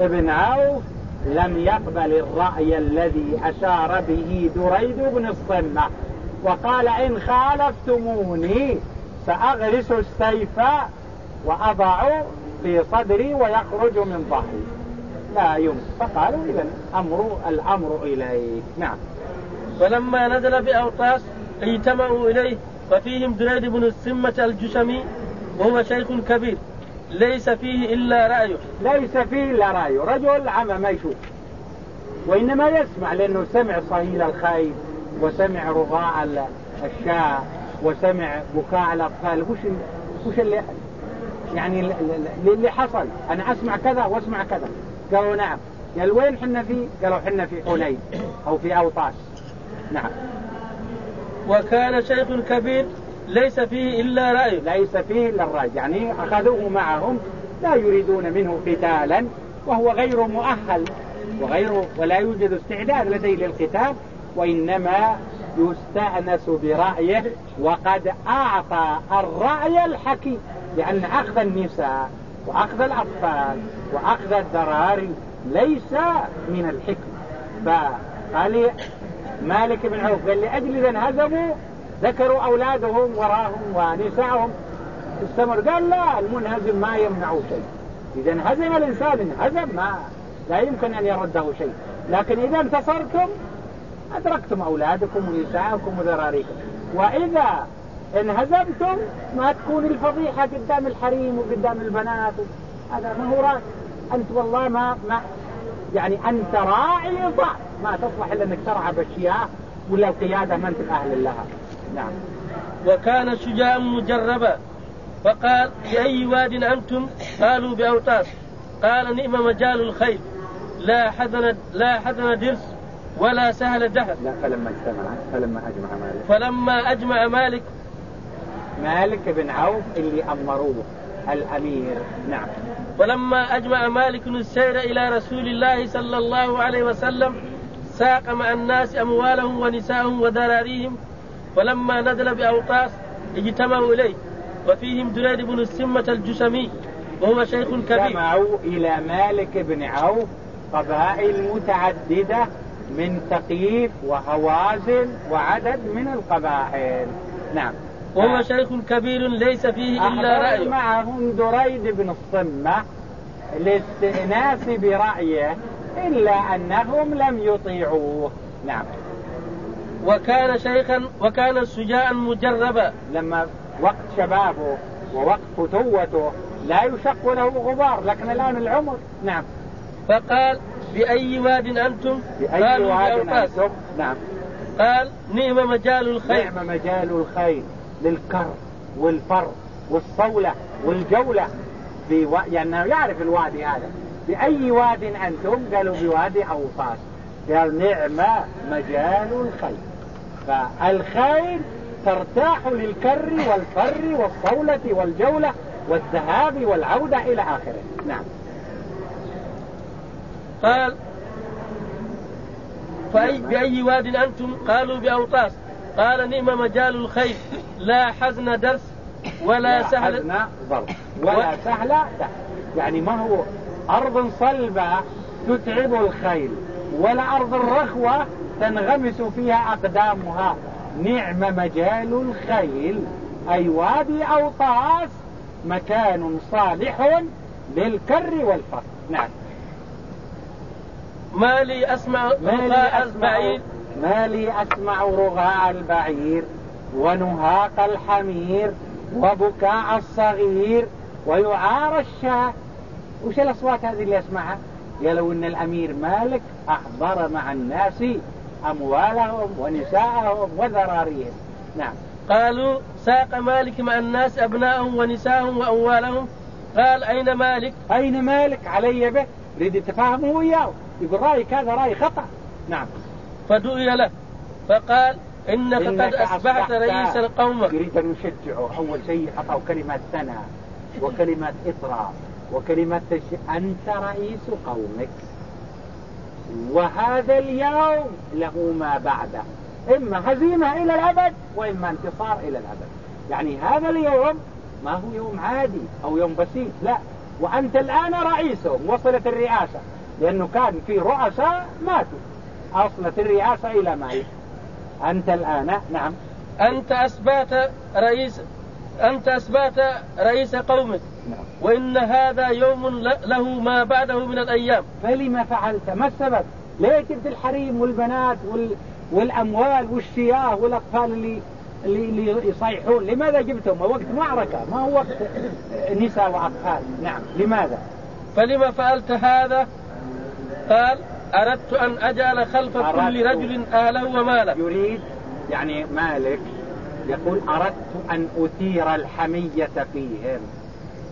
ابن عوف لم يقبل الرأي الذي أشار به دريد بن الصمة. وقال إن خالفتموني سأغرس السيف وأضع في صدري ويخرج من ظهري. لا يمكن. فقالوا إذا أمر الأمر إليك. نعم. فلما نزل بأوطاس اجتمعوا إليه وفيهم دريد بن السمة الجشمي وهو شيخ كبير. ليس فيه إلا رأيه. ليس فيه إلا رأيه. رجل عمى ما يشوف. وإنما يسمع لأنه سمع صهيل الخيل وسمع رضاع الشاة وسمع بكاء الأطفال. وش وش اللي يعني اللي حصل؟ أنا أسمع كذا وأسمع كذا. قالوا نعم. قال وين حنا فيه قالوا حنا في حنين أو في أوطاس. نعم. وكان شيخ كبير ليس فيه إلا رأي ليس فيه إلا الرأي. يعني أخذوه معهم لا يريدون منه قتالا وهو غير مؤهل وغير ولا يوجد استعداد لديه للقتال وإنما يستأنس برأيه وقد أعطى الرأي الحكيم لأن أخذ النساء وأخذ الأطفال وأخذ الذراري ليس من الحكمة. فقال مالك بن عوف قال لأجل إذا انهزموا ذكروا أولادهم وراهم ونساءهم. استمر قال لا المنهزم ما يمنع شيء. إذا انهزم الإنسان انهزم ما لا يمكن أن يرده شيء. لكن إذا انتصرتم أدركتم أولادكم ونساءكم وذراريكم. وإذا انهزمتم ما تكون الفضيحة قدام الحريم وقدام البنات. هذا ما هو رأي. أنت والله ما, ما يعني أنت راعي ضعف ما تصلح إلا أنك ترعى بأشياء ولا القيادة ما أنت أهل لها. نعم. وكان شجاع مجربا. فقال بأي واد أنتم؟ قالوا بأوطاس قال نئم مجال الخير. لا حزن لا حزن درس ولا سهل دهر. لا فلما اجتمع فلما أجمع مالك. فلما أجمع مالك. مالك بن عوف اللي أمروه الأمير. نعم. ولما أجمع مالك السير إلى رسول الله صلى الله عليه وسلم ساق مع الناس أموالهم ونساءهم وذراريهم ولما نزل بأوطاس اجتمعوا إليه وفيهم دريد بن السمة الجسمي وهو شيخ كبير. اجتمعوا إلى مالك بن عوف قبائل متعددة من ثقيف وهوازن وعدد من القبائل. نعم. وهو شيخ كبير ليس فيه إلا رأي معهم دريد بن الصمة لاستئناس برأيه إلا أنهم لم يطيعوه. نعم. وكان شيخا وكان شجاعا مجربا. لما وقت شبابه ووقت فتوته لا يشق له غبار لكن الآن العمر. نعم. فقال بأي واد أنتم؟ بأي واد أنتم؟ نعم. قال نعم مجال الخير. نعم مجال الخير. للكر والفر والصولة والجولة. في و... يعني يعرف الوادي هذا. بأي واد أنتم؟ قالوا بوادي أوطاس قال نعم مجال الخير. فالخير ترتاح للكر والفر والصولة والجولة والذهاب والعودة إلى آخره. نعم. قال فأي بأي واد أنتم؟ قالوا بأوطاس. قال نعم مجال الخير. لا حزن درس ولا سهل حزن ضرب. ولا سهل يعني ما هو أرض صلبة تتعب الخيل ولا أرض الرخوة تنغمس فيها أقدامها. نعم مجال الخيل. أي وادي أوطاس مكان صالح للكر والفر نعم. ما لي أسمع رغاء البعير. ما لي أسمع رغاء البعير. ونهاق الحمير وبكاء الصغير. ويعار الشاة. وش الأصوات هذه اللي أسمعها؟ قالوا إن الأمير مالك أحضر مع الناس أموالهم ونساءهم وذراريهم. نعم. قالوا ساق مالك مع الناس أبنائهم ونساءهم وأموالهم. قال أين مالك؟ أين مالك؟ علي به. يريد يتفاهموا وياه. يقول رأيك هذا رأي خطأ. نعم. فدعي له. فقال إنك, إنك قد أصبحت رئيس القوم. يريد أن يشجعه أول شيء أعطاه كلمة سنة وكلمة إطراء وكلمة تشجيع أنت رئيس قومك. وهذا اليوم له ما بعده. إما هزيمة إلى الأبد وإما انتصار إلى الأبد. يعني هذا اليوم ما هو يوم عادي أو يوم بسيط لا. وأنت الآن رئيسهم وصلت الرئاسة. لأنه كان في رؤساء ماتوا. أصلت الرئاسة إلى ما هي؟ أنت الآن نعم. أنت أثبات رئيس أنت أثبات رئيس قومك. وإن هذا يوم له ما بعده من الأيام. فلما فعلت؟ ما السبب؟ ليه جبت الحريم والبنات وال... والأموال والشياه والأطفال اللي اللي, اللي يصيحون. لماذا جبتهم؟ وقت معركة. ما هو وقت نساء وأطفال. نعم. لماذا؟ فلما فعلت هذا؟ قال أردت أن أجعل خلف كل رجل أهله وماله. يريد يعني مالك يقول أردت أن أثير الحمية فيهم.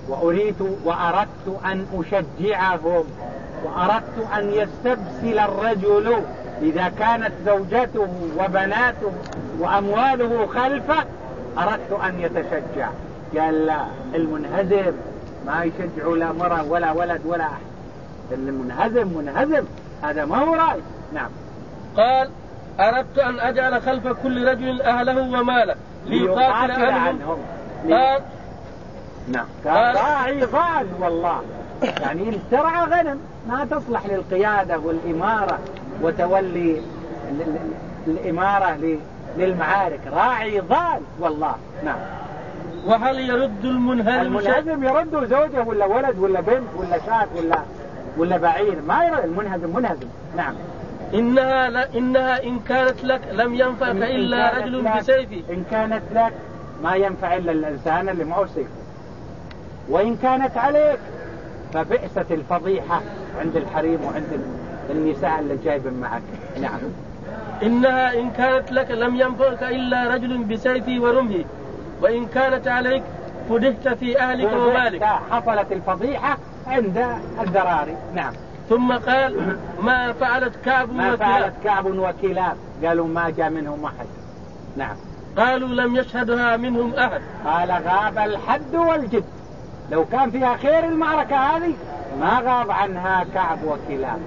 وأريد وأردت أن أشجعهم وأردت أن يستبسل الرجل إذا كانت زوجته وبناته وأمواله خلفه. أردت أن يتشجع. قال لا المنهزم ما يشجع لا مرة ولا ولد ولا أحد. المنهزم منهزم هذا ما هو رأي. نعم. قال أردت أن أجعل خلف كل رجل أهله وماله ليقاتل عنهم. قال نعم. ضال والله. يعني ترعى غنم ما تصلح للقيادة والإمارة وتولي الإمارة للمعارك. راعي ضال والله. نعم. وهل يرد المنهزم المنهزم يرد زوجه ولا ولد ولا بنت ولا شاة ولا ولا بعير؟ ما يرد. المنهزم منهزم. نعم. إنها لا إنها إن كانت لك لم ينفعك إلا رجل بسيفي إن كانت لك ما ينفع إلا الإنسان اللي معه سيف وإن كانت عليك فبئست الفضيحة عند الحريم وعند النساء اللي جايب معك. نعم. إنها إن كانت لك لم ينفعك إلا رجل بسيفي ورمحي وإن كانت عليك فدحت في أهلك ومالك. حصلت الفضيحة عند الذراري نعم. ثم قال ما فعلت كعب ما وكلاب. فعلت كعب وكلاب. قالوا ما جاء منهم أحد. نعم. قالوا لم يشهدها منهم أحد. قال غاب الحد والجد. لو كان فيها خير المعركة هذه ما غاب عنها كعب وكلاب.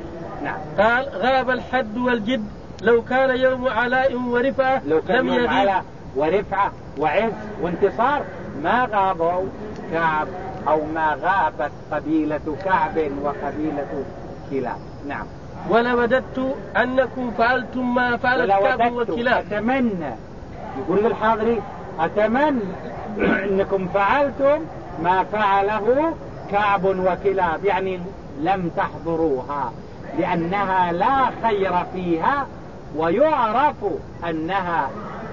نعم. قال غاب الحد والجد. لو كان يوم علاء ورفعة لو كان لم يوم علاء ورفعة وعز وانتصار ما غابوا كعب أو ما غابت قبيلة كعب وقبيلة كلاب. نعم. ولوددت أنكم فعلتم ما فعلت كعب وكلاب. أتمنى. يقول للحاضرين أتمنى أنكم فعلتم ما فعله كعب وكلاب يعني لم تحضروها لأنها لا خير فيها ويعرف أنها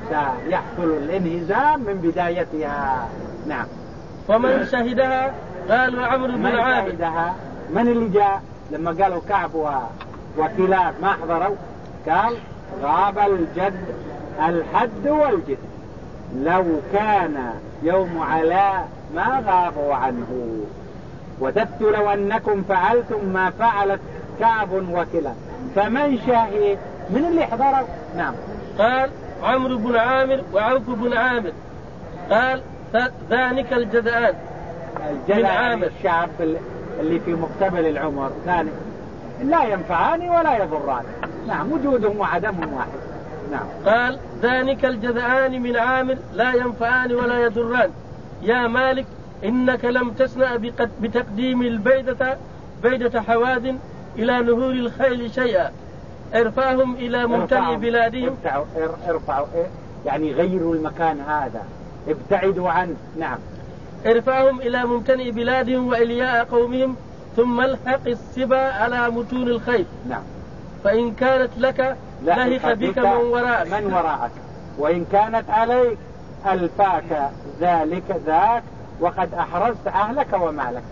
سيحصل الانهزام من بدايتها. نعم. ومن شهدها؟ قال عمرو بن عامر. شهدها؟ من اللي جاء؟ لما قالوا كعب وكلاب ما حضروا قال غاب الجد الحد والجد. لو كان يوم علاء ما غابوا عنه. وددت لو أنكم فعلتم ما فعلت كعب وكلاب فمن شهد من اللي حضروا؟ نعم. قال عمرو بن عامر وعوف بن عامر. قال ذلك الجدعان الجدعان عامر. الشعب اللي في مقتبل العمر. كان لا ينفعان ولا يضران نعم وجودهم وعدمهم واحد. نعم. قال ذلك الجذعان من عامر. لا ينفعان ولا يضران يا مالك إنك لم تسنأ بتقديم البيدة بيدة حواد إلى نهور الخيل شيئا. ارفعهم إلى ممتلئ بلادهم. ارفعوا ارفعوا إيه؟ يعني غيروا المكان هذا. ابتعدوا عنه. نعم. ارفعهم إلى ممتلئ بلادهم وإلياء قومهم ثم الحق السبا على متون الخيل. نعم. فإن كانت لك لهق بك من وراءك. من وراءك. وإن كانت عليك ألفاك ذلك ذاك وقد أحرزت أهلك ومالك.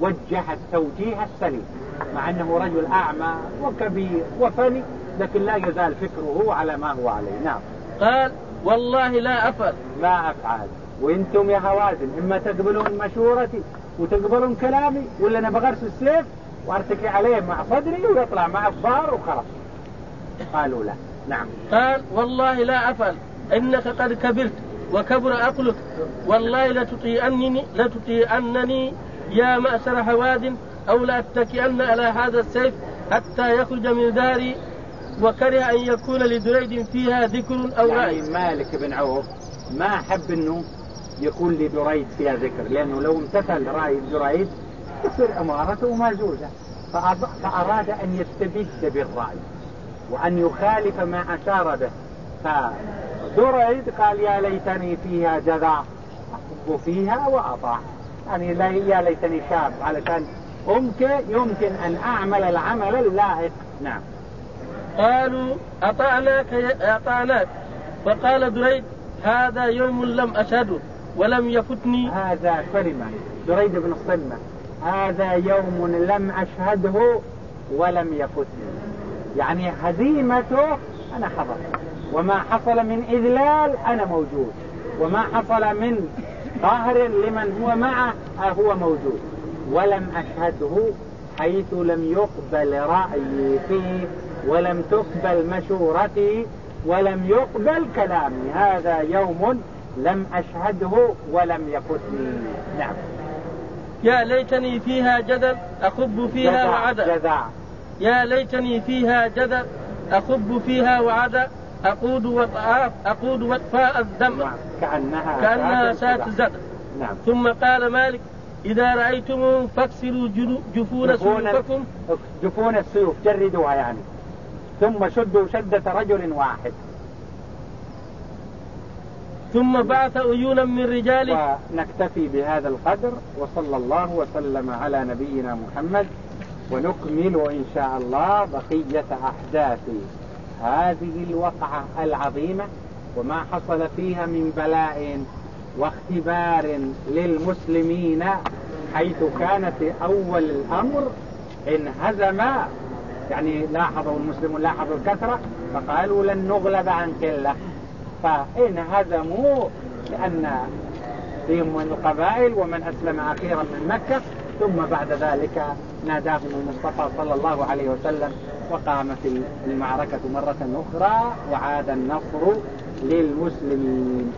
وجه التوجيه السليم. مع أنه رجل أعمى وكبير وفني لكن لا يزال فكره على ما هو عليه. نعم. قال والله لا أفعل. لا أفعل. وإنتم يا هوازن إما تقبلون مشورتي وتقبلون كلامي ولا أنا بغرس السيف وارتكي عليه مع صدري ويطلع مع الصار وخلاص. قالوا لا. نعم. قال والله لا أفعل. إنك قد كبرت. وكبر عقلك والله لتطيئنني لتطيئنني يا مأسر هواد أو لأتكئن على هذا السيف حتى يخرج من داري وكره أن يكون لدريد فيها ذكر أو يعني رأي. مالك بن عوف ما أحب أنه يكون لدريد فيها ذكر لأنه لو امتثل رأي دريد تصير إمارته ماجوزة. فأراد أن يستبد بالرأي وأن يخالف ما أشار به. فدريد قال يا ليتني فيها جذع أحب فيها وأطاع يعني يا ليتني شاب. علشان ممكن يمكن أن أعمل العمل اللائق نعم. قالوا أطعناك أطعناك. فقال دريد هذا يوم لم أشهده ولم يفتني. هذا كلمة دريد بن الصمة هذا يوم لم أشهده ولم يفتني. يعني هزيمته أنا حضر وما حصل من إذلال أنا موجود. وما حصل من قهر لمن هو معه هو موجود. ولم أشهده حيث لم يقبل رأيي فيه ولم تقبل مشورتي ولم يقبل كلامي. هذا يوم لم أشهده ولم يفتني نعم. يا ليتني فيها جدل أخب فيها وعدا. يا ليتني فيها جدل أخب فيها وعدا. أقود وطعاف أقود وطفاء الدم نعم. كأنها كأنها سات زد. نعم. ثم قال مالك إذا رأيتموهم فاكسروا جفون سيوفكم. جفون السيوف جردوها يعني. ثم شدوا شدة رجل واحد. ثم بعث عيونا من رجاله ونكتفي بهذا القدر وصلى الله وسلم على نبينا محمد. ونكمل إن شاء الله بقية أحداث هذه الوقعة العظيمة وما حصل فيها من بلاء واختبار للمسلمين حيث كان في أول الأمر انهزم. يعني لاحظوا المسلمون لاحظوا الكثرة فقالوا لن نغلب عن قلة. فانهزموا لأن فيهم من القبائل ومن أسلم أخيرا من مكة ثم بعد ذلك ناداهم المصطفى صلى الله عليه وسلم وقامت المعركة مرة أخرى وعاد النصر للمسلمين.